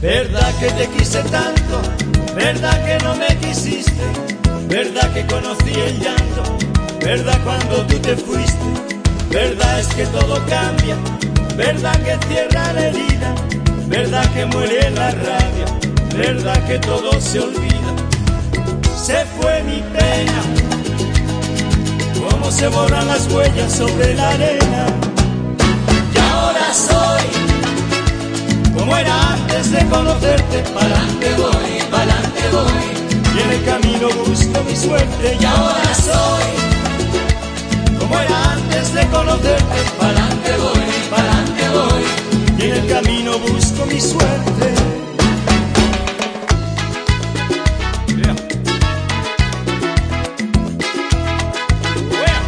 Verdad que te quise tanto, verdad que no me quisiste, verdad que conocí el llanto, verdad cuando tú te fuiste, verdad es que todo cambia, verdad que cierra la herida, verdad que muere la rabia, verdad que todo se olvida. Se fue mi pena, como se borran las huellas sobre la arena. Y ahora soy de conocerte, pa'lante voy, pa'lante voy. Y en el camino busco mi suerte y ahora soy como era antes de conocerte, pa'lante voy, pa'lante voy. Y en el camino busco mi suerte. Yeah. Yeah.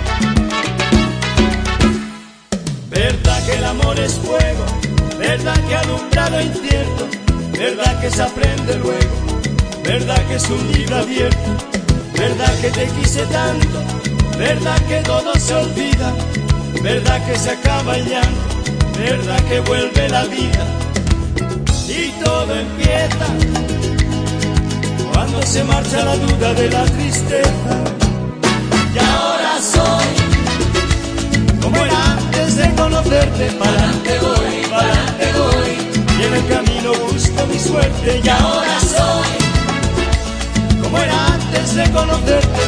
Verdad que el amor es fuego, lo incierto, verdad que se aprende luego, verdad que es un libro abierto, verdad que te quise tanto, verdad que todo se olvida, verdad que se acaba el llanto, verdad que vuelve la vida. Y todo empieza cuando se marcha la duda de la tristeza. Y ahora soy como era antes de conocerte, pa'lante y ahora soy, como era antes de conocerte,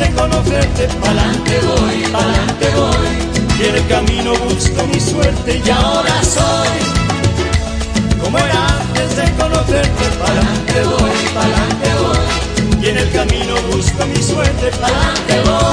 quise conocerte. Pa'lante voy, pa'lante voy. Y en el camino busco mi suerte y ahora soy. Como era antes de conocerte. Pa'lante voy, pa'lante voy. Y en el camino busco mi suerte. Pa'lante voy.